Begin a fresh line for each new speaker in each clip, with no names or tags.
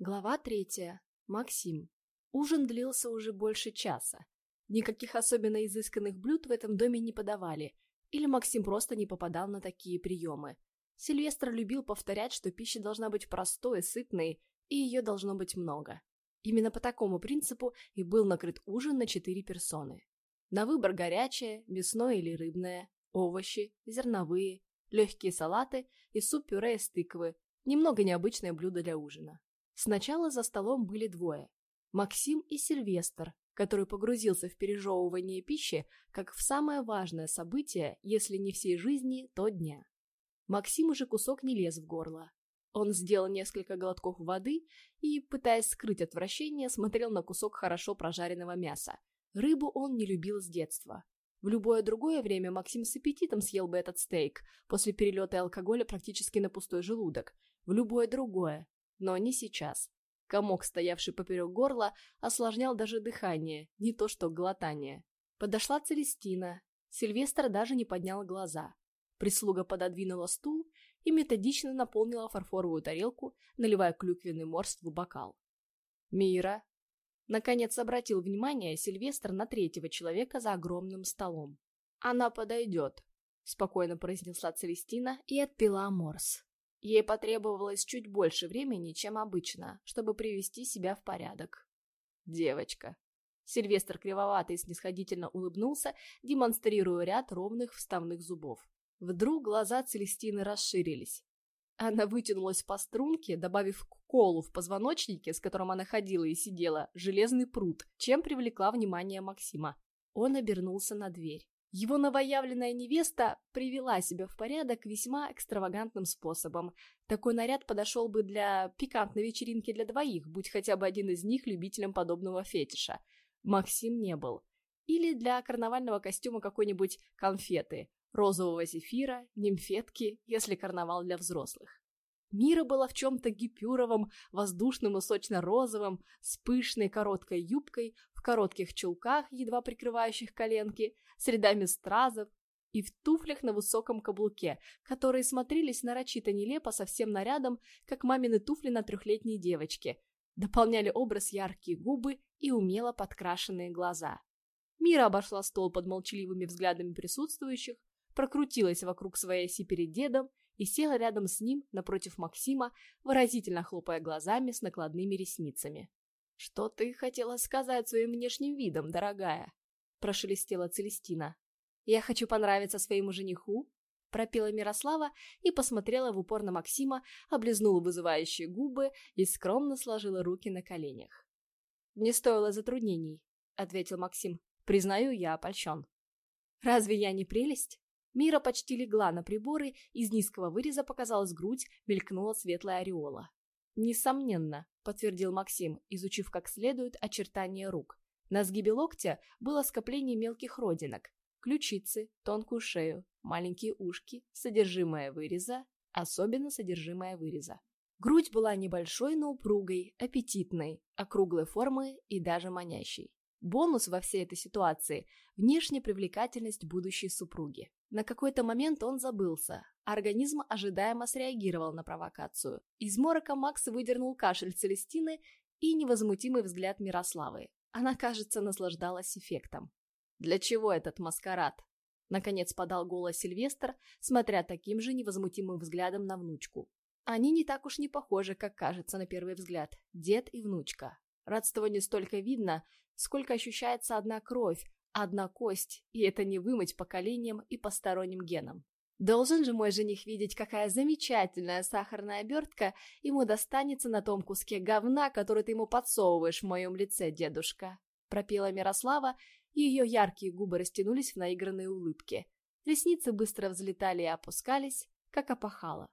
Глава третья. Максим. Ужин длился уже больше часа. Никаких особенно изысканных блюд в этом доме не подавали, или Максим просто не попадал на такие приемы. Сильвестр любил повторять, что пища должна быть простой, сытной, и ее должно быть много. Именно по такому принципу и был накрыт ужин на четыре персоны. На выбор горячее, мясное или рыбное, овощи, зерновые, легкие салаты и суп-пюре из тыквы, немного необычное блюдо для ужина. Сначала за столом были двое – Максим и Сильвестр, который погрузился в пережевывание пищи как в самое важное событие, если не всей жизни, то дня. Максим уже кусок не лез в горло. Он сделал несколько глотков воды и, пытаясь скрыть отвращение, смотрел на кусок хорошо прожаренного мяса. Рыбу он не любил с детства. В любое другое время Максим с аппетитом съел бы этот стейк, после перелета и алкоголя практически на пустой желудок. В любое другое, но не сейчас. Комок, стоявший поперек горла, осложнял даже дыхание, не то что глотание. Подошла Целестина. Сильвестр даже не поднял глаза. Прислуга пододвинула стул и методично наполнила фарфоровую тарелку, наливая клюквенный морс в бокал. «Мира!» Наконец обратил внимание Сильвестр на третьего человека за огромным столом. «Она подойдет», — спокойно произнесла Целестина и отпила морс. Ей потребовалось чуть больше времени, чем обычно, чтобы привести себя в порядок. Девочка. Сильвестр кривовато и снисходительно улыбнулся, демонстрируя ряд ровных вставных зубов. Вдруг глаза Целестины расширились. Она вытянулась по струнке, добавив к колу в позвоночнике, с которым она ходила и сидела, железный пруд, чем привлекла внимание Максима. Он обернулся на дверь. Его новоявленная невеста привела себя в порядок весьма экстравагантным способом. Такой наряд подошел бы для пикантной вечеринки для двоих, будь хотя бы один из них любителем подобного фетиша. Максим не был. Или для карнавального костюма какой-нибудь конфеты, розового зефира, нимфетки, если карнавал для взрослых. Мира была в чем-то гипюровом, воздушным и сочно-розовом, с пышной короткой юбкой, в коротких чулках, едва прикрывающих коленки, с рядами стразов и в туфлях на высоком каблуке, которые смотрелись нарочито нелепо со всем нарядом, как мамины туфли на трехлетней девочке. Дополняли образ яркие губы и умело подкрашенные глаза. Мира обошла стол под молчаливыми взглядами присутствующих, прокрутилась вокруг своей оси перед дедом и села рядом с ним напротив Максима, выразительно хлопая глазами с накладными ресницами. «Что ты хотела сказать своим внешним видом, дорогая?» – прошелестела Целестина. «Я хочу понравиться своему жениху?» – пропела Мирослава и посмотрела в упор на Максима, облизнула вызывающие губы и скромно сложила руки на коленях. «Не стоило затруднений», – ответил Максим. «Признаю, я опольщен». «Разве я не прелесть?» Мира почти легла на приборы, из низкого выреза показалась грудь, мелькнула светлая ореола. «Несомненно», — подтвердил Максим, изучив как следует очертания рук. На сгибе локтя было скопление мелких родинок. Ключицы, тонкую шею, маленькие ушки, содержимое выреза, особенно содержимое выреза. Грудь была небольшой, но упругой, аппетитной, округлой формы и даже манящей. Бонус во всей этой ситуации – внешняя привлекательность будущей супруги. На какой-то момент он забылся. Организм ожидаемо среагировал на провокацию. Из морока Макс выдернул кашель Целестины и невозмутимый взгляд Мирославы. Она, кажется, наслаждалась эффектом. «Для чего этот маскарад?» Наконец подал голос Сильвестр, смотря таким же невозмутимым взглядом на внучку. Они не так уж не похожи, как кажется на первый взгляд. Дед и внучка. Родство не столько видно, сколько ощущается одна кровь, одна кость, и это не вымыть поколением и посторонним генам. Должен же мой жених видеть, какая замечательная сахарная обертка ему достанется на том куске говна, который ты ему подсовываешь в моем лице, дедушка. Пропела Мирослава, и ее яркие губы растянулись в наигранные улыбки. Ресницы быстро взлетали и опускались, как опахало.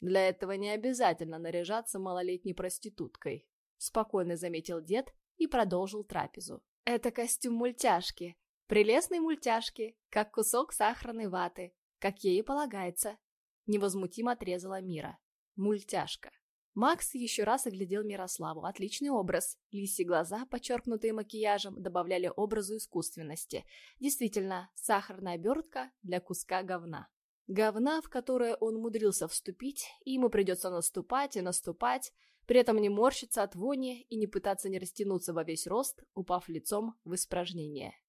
Для этого не обязательно наряжаться малолетней проституткой, спокойно заметил дед и продолжил трапезу. Это костюм мультяшки. Прелестной мультяшки, как кусок сахарной ваты, как ей и полагается. Невозмутимо отрезала Мира. Мультяшка. Макс еще раз оглядел Мирославу. Отличный образ. Лисьи глаза, подчеркнутые макияжем, добавляли образу искусственности. Действительно, сахарная обертка для куска говна. Говна, в которое он умудрился вступить, и ему придется наступать и наступать, при этом не морщиться от вони и не пытаться не растянуться во весь рост, упав лицом в испражнение.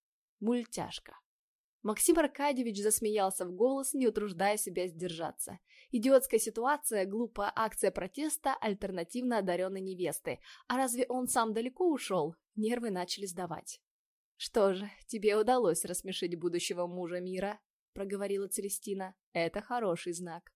Мультяшка. Максим Аркадьевич засмеялся в голос, не утруждая себя сдержаться. Идиотская ситуация, глупая акция протеста, альтернативно одаренной невесты. А разве он сам далеко ушел? Нервы начали сдавать. «Что же, тебе удалось рассмешить будущего мужа мира», — проговорила Целестина. «Это хороший знак».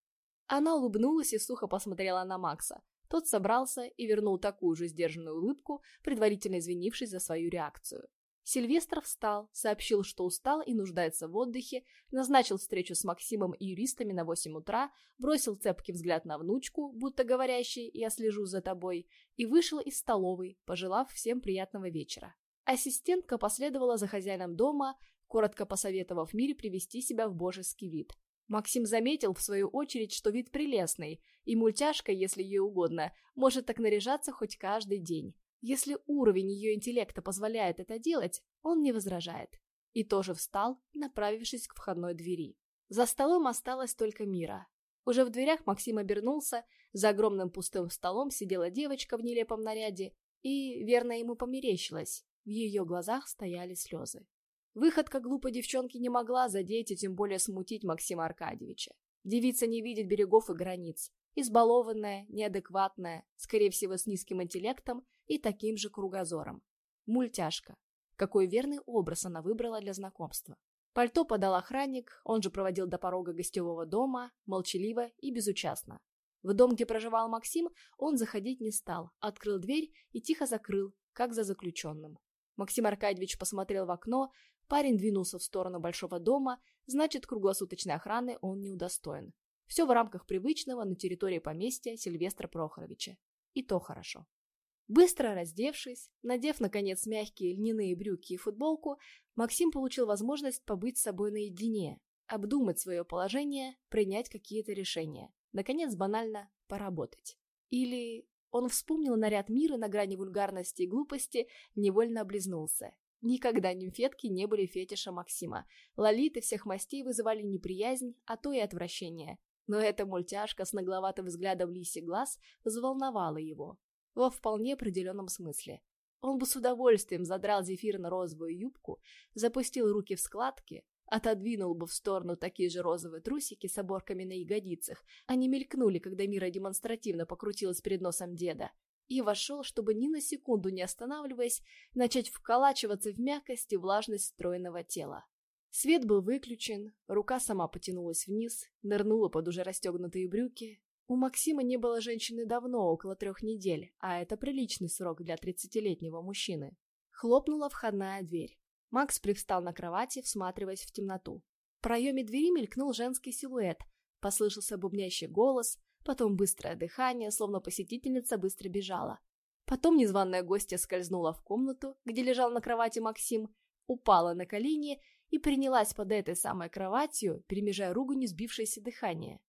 Она улыбнулась и сухо посмотрела на Макса. Тот собрался и вернул такую же сдержанную улыбку, предварительно извинившись за свою реакцию. Сильвестр встал, сообщил, что устал и нуждается в отдыхе, назначил встречу с Максимом и юристами на 8 утра, бросил цепкий взгляд на внучку, будто говорящий «я слежу за тобой», и вышел из столовой, пожелав всем приятного вечера. Ассистентка последовала за хозяином дома, коротко посоветовав Мире привести себя в божеский вид. Максим заметил, в свою очередь, что вид прелестный, и мультяшка, если ей угодно, может так наряжаться хоть каждый день. Если уровень ее интеллекта позволяет это делать, он не возражает. И тоже встал, направившись к входной двери. За столом осталась только Мира. Уже в дверях Максим обернулся, за огромным пустым столом сидела девочка в нелепом наряде, и, верно, ему померещилось, в ее глазах стояли слезы. Выходка глупой девчонки не могла задеть и тем более смутить Максима Аркадьевича. Девица не видит берегов и границ. Избалованная, неадекватная, скорее всего, с низким интеллектом и таким же кругозором. Мультяшка. Какой верный образ она выбрала для знакомства. Пальто подал охранник, он же проводил до порога гостевого дома, молчаливо и безучастно. В дом, где проживал Максим, он заходить не стал, открыл дверь и тихо закрыл, как за заключенным. Максим Аркадьевич посмотрел в окно, Парень двинулся в сторону большого дома, значит, круглосуточной охраны он не удостоен. Все в рамках привычного на территории поместья Сильвестра Прохоровича. И то хорошо. Быстро раздевшись, надев, наконец, мягкие льняные брюки и футболку, Максим получил возможность побыть с собой наедине, обдумать свое положение, принять какие-то решения. Наконец, банально поработать. Или он вспомнил наряд мира на грани вульгарности и глупости, невольно облизнулся. Никогда нимфетки не были фетиша Максима. Лолиты всех мастей вызывали неприязнь, а то и отвращение. Но эта мультяшка с нагловатым взглядом лиси глаз взволновала его. Во вполне определенном смысле. Он бы с удовольствием задрал зефирно-розовую юбку, запустил руки в складки, отодвинул бы в сторону такие же розовые трусики с оборками на ягодицах. Они мелькнули, когда Мира демонстративно покрутилась перед носом деда, и вошел, чтобы ни на секунду не останавливаясь, начать вколачиваться в мягкость и влажность стройного тела. Свет был выключен, рука сама потянулась вниз, нырнула под уже расстегнутые брюки. У Максима не было женщины давно, около трех недель, а это приличный срок для тридцатилетнего мужчины. Хлопнула входная дверь. Макс привстал на кровати, всматриваясь в темноту. В проеме двери мелькнул женский силуэт, послышался бубнящий голос, Потом быстрое дыхание, словно посетительница быстро бежала. Потом незваная гостья скользнула в комнату, где лежал на кровати Максим, упала на колени и принялась под этой самой кроватью, перемежая ругань сбившееся дыхание.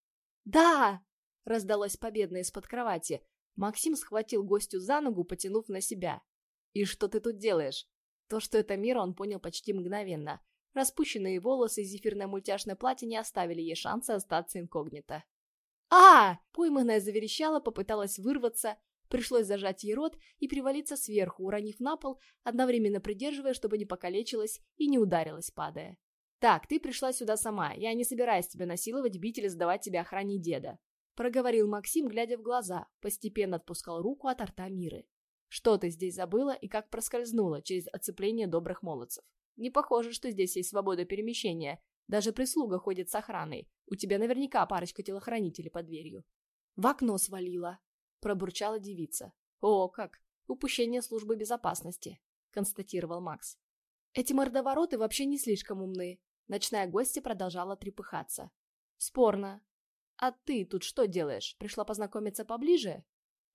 «Да!» — раздалось победно из-под кровати. Максим схватил гостю за ногу, потянув на себя. «И что ты тут делаешь?» То, что это мир, он понял почти мгновенно. Распущенные волосы и зефирное мультяшное платье не оставили ей шанса остаться инкогнито а Пойманная заверещала, попыталась вырваться. Пришлось зажать ей рот и привалиться сверху, уронив на пол, одновременно придерживая, чтобы не покалечилась и не ударилась, падая. «Так, ты пришла сюда сама. Я не собираюсь тебя насиловать, бить или сдавать тебя охране деда», проговорил Максим, глядя в глаза, постепенно отпускал руку от рта Миры. «Что ты здесь забыла и как проскользнула через оцепление добрых молодцев? Не похоже, что здесь есть свобода перемещения, даже прислуга ходит с охраной. У тебя наверняка парочка телохранителей под дверью. В окно свалила, пробурчала девица. О, как! Упущение службы безопасности, констатировал Макс. Эти мордовороты вообще не слишком умны. Ночная гостья продолжала трепыхаться. Спорно. А ты тут что делаешь? Пришла познакомиться поближе?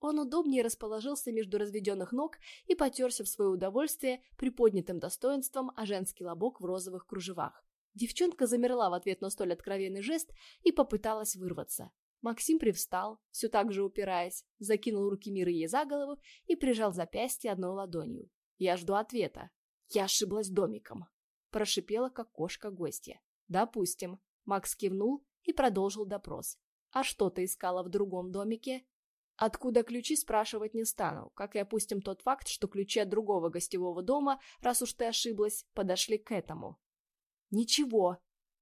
Он удобнее расположился между разведенных ног и потерся в свое удовольствие приподнятым достоинством о женский лобок в розовых кружевах. Девчонка замерла в ответ на столь откровенный жест и попыталась вырваться. Максим привстал, все так же упираясь, закинул руки Миры ей за голову и прижал запястье одной ладонью. «Я жду ответа. Я ошиблась домиком», – прошипела, как кошка гостья. «Допустим». Макс кивнул и продолжил допрос. «А что ты искала в другом домике?» Откуда ключи, спрашивать не стану, как и опустим тот факт, что ключи от другого гостевого дома, раз уж ты ошиблась, подошли к этому. Ничего.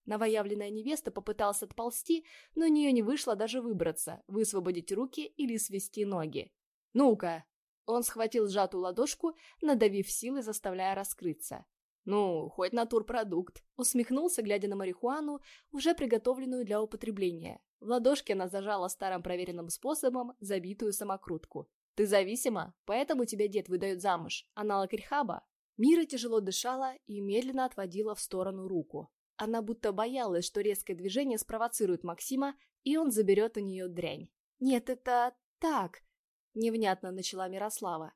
Новоявленная невеста попыталась отползти, но у нее не вышло даже выбраться, высвободить руки или свести ноги. «Ну-ка!» Он схватил сжатую ладошку, надавив силой, заставляя раскрыться. «Ну, хоть натурпродукт», — усмехнулся, глядя на марихуану, уже приготовленную для употребления. В ладошке она зажала старым проверенным способом забитую самокрутку. «Ты зависима, поэтому тебя дед выдает замуж. Аналог рехаба». Мира тяжело дышала и медленно отводила в сторону руку. Она будто боялась, что резкое движение спровоцирует Максима, и он заберет у нее дрянь. «Нет, это так», — невнятно начала Мирослава.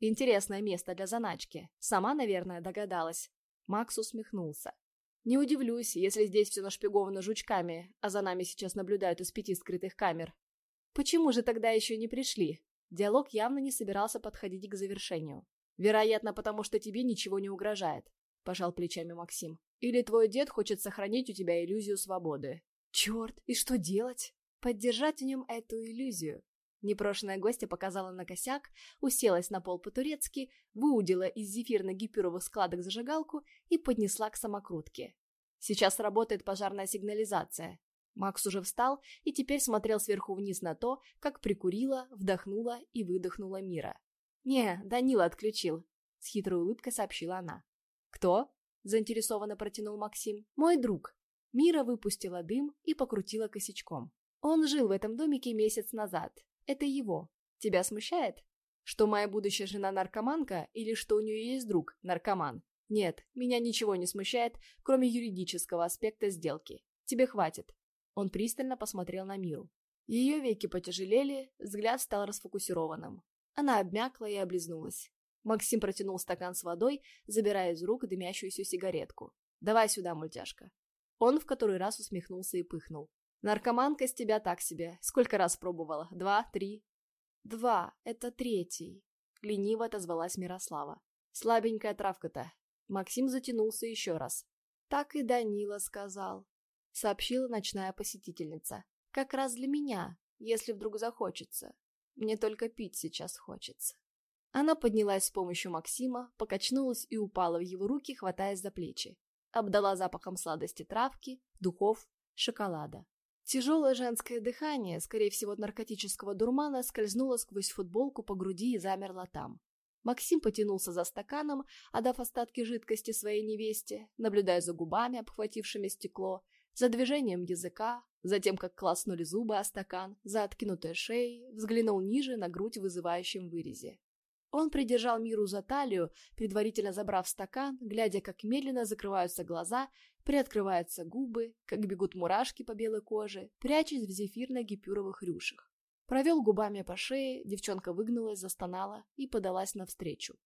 Интересное место для заначки. Сама, наверное, догадалась. Макс усмехнулся. Не удивлюсь, если здесь все нашпиговано жучками, а за нами сейчас наблюдают из пяти скрытых камер. Почему же тогда еще не пришли? Диалог явно не собирался подходить к завершению. Вероятно, потому что тебе ничего не угрожает, пожал плечами Максим. Или твой дед хочет сохранить у тебя иллюзию свободы. Черт, и что делать? Поддержать в нем эту иллюзию. Непрошенная гостья показала на косяк, уселась на пол по-турецки, выудила из зефирно-гипюровых складок зажигалку и поднесла к самокрутке. Сейчас работает пожарная сигнализация. Макс уже встал и теперь смотрел сверху вниз на то, как прикурила, вдохнула и выдохнула Мира. «Не, Данила отключил», — с хитрой улыбкой сообщила она. «Кто?» — заинтересованно протянул Максим. «Мой друг». Мира выпустила дым и покрутила косячком. Он жил в этом домике месяц назад, это его. Тебя смущает? Что моя будущая жена наркоманка или что у нее есть друг, наркоман? Нет, меня ничего не смущает, кроме юридического аспекта сделки. Тебе хватит. Он пристально посмотрел на Миру. Ее веки потяжелели, взгляд стал расфокусированным. Она обмякла и облизнулась. Максим протянул стакан с водой, забирая из рук дымящуюся сигаретку. «Давай сюда, мультяшка». Он в который раз усмехнулся и пыхнул. Наркоманка с тебя так себе. Сколько раз пробовала? Два? Три? Два. Это третий. Лениво отозвалась Мирослава. Слабенькая травка-то. Максим затянулся еще раз. Так и Данила сказал. Сообщила ночная посетительница. Как раз для меня, если вдруг захочется. Мне только пить сейчас хочется. Она поднялась с помощью Максима, покачнулась и упала в его руки, хватаясь за плечи. Обдала запахом сладости травки, духов, шоколада. Тяжелое женское дыхание, скорее всего от наркотического дурмана, скользнуло сквозь футболку по груди и замерло там. Максим потянулся за стаканом, отдав остатки жидкости своей невесте, наблюдая за губами, обхватившими стекло, за движением языка, за тем, как класнули зубы о стакан, за откинутой шеей, взглянул ниже на грудь в вызывающем вырезе. Он придержал Миру за талию, предварительно забрав стакан, глядя, как медленно закрываются глаза, приоткрываются губы, как бегут мурашки по белой коже, прячась в зефирно-гипюровых рюшах. Провел губами по шее, девчонка выгнулась, застонала и подалась навстречу.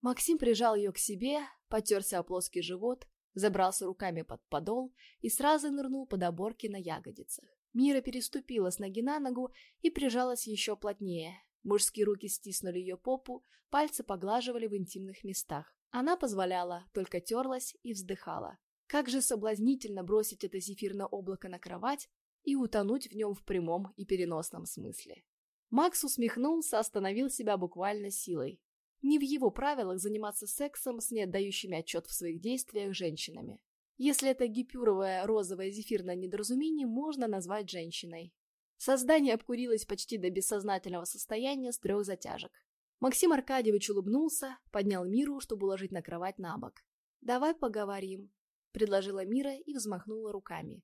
Максим прижал ее к себе, потерся о плоский живот, забрался руками под подол и сразу нырнул под оборки на ягодицах. Мира переступила с ноги на ногу и прижалась еще плотнее, Мужские руки стиснули ее попу, пальцы поглаживали в интимных местах. Она позволяла, только терлась и вздыхала. Как же соблазнительно бросить это зефирное облако на кровать и утонуть в нем в прямом и переносном смысле. Макс усмехнулся, остановил себя буквально силой. Не в его правилах заниматься сексом с неотдающими отчет в своих действиях женщинами. Если это гипюровое розовое зефирное недоразумение можно назвать женщиной. Создание обкурилось почти до бессознательного состояния с трех затяжек. Максим Аркадьевич улыбнулся, поднял Миру, чтобы уложить на кровать на бок. «Давай поговорим», — предложила Мира и взмахнула руками.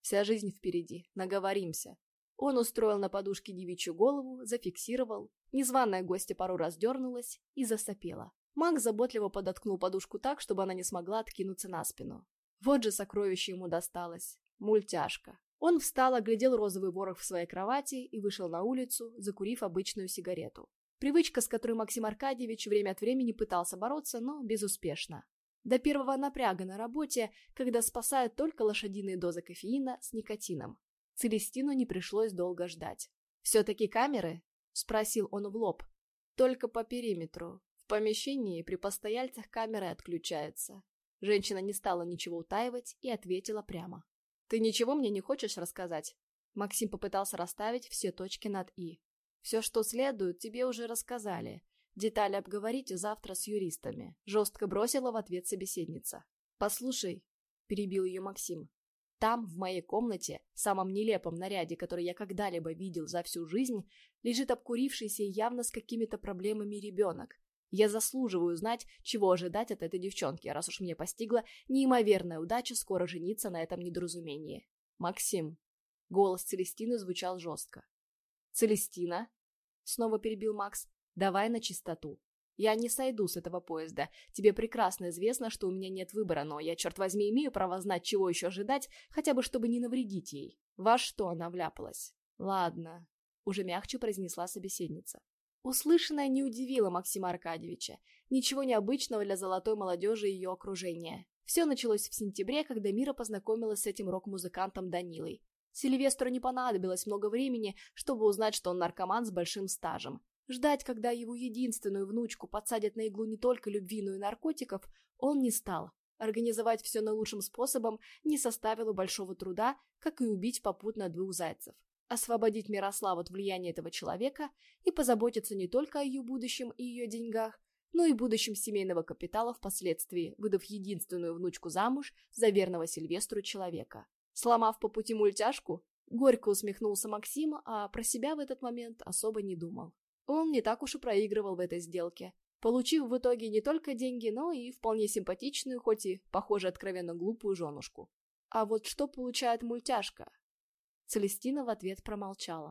«Вся жизнь впереди, наговоримся». Он устроил на подушке девичью голову, зафиксировал. Незваная гостья пару раз дернулась и засопела. Маг заботливо подоткнул подушку так, чтобы она не смогла откинуться на спину. Вот же сокровище ему досталось. Мультяшка. Он встал, оглядел розовый ворох в своей кровати и вышел на улицу, закурив обычную сигарету. Привычка, с которой Максим Аркадьевич время от времени пытался бороться, но безуспешно. До первого напряга на работе, когда спасают только лошадиные дозы кофеина с никотином. Целестину не пришлось долго ждать. «Все-таки камеры?» – спросил он в лоб. «Только по периметру. В помещении при постояльцах камеры отключаются». Женщина не стала ничего утаивать и ответила прямо. «Ты ничего мне не хочешь рассказать?» Максим попытался расставить все точки над «и». Все, что следует, тебе уже рассказали. Детали обговорите завтра с юристами», — жестко бросила в ответ собеседница. «Послушай», — перебил ее Максим, — «там, в моей комнате, в самом нелепом наряде, который я когда-либо видел за всю жизнь, лежит обкурившийся и явно с какими-то проблемами ребенок. Я заслуживаю знать, чего ожидать от этой девчонки, раз уж мне постигла неимоверная удача скоро жениться на этом недоразумении. Максим. Голос Целестины звучал жестко. «Целестина?» Снова перебил Макс. «Давай на чистоту. Я не сойду с этого поезда. Тебе прекрасно известно, что у меня нет выбора, но я, черт возьми, имею право знать, чего еще ожидать, хотя бы чтобы не навредить ей. Во что она вляпалась?» «Ладно», — уже мягче произнесла собеседница. Услышанное не удивило Максима Аркадьевича. Ничего необычного для золотой молодежи и ее окружения. Все началось в сентябре, когда Мира познакомилась с этим рок-музыкантом Данилой. Сильвестру не понадобилось много времени, чтобы узнать, что он наркоман с большим стажем. Ждать, когда его единственную внучку подсадят на иглу не только любви, но и наркотиков, он не стал. Организовать все наилучшим способом не составило большого труда, как и убить попутно двух зайцев освободить Мирославу от влияния этого человека и позаботиться не только о ее будущем и ее деньгах, но и будущем семейного капитала впоследствии, выдав единственную внучку замуж за верного Сильвестру человека. Сломав по пути мультяшку, горько усмехнулся Максим, а про себя в этот момент особо не думал. Он не так уж и проигрывал в этой сделке, получив в итоге не только деньги, но и вполне симпатичную, хоть и, похоже, откровенно глупую женушку. А вот что получает мультяшка? Целестина в ответ промолчала.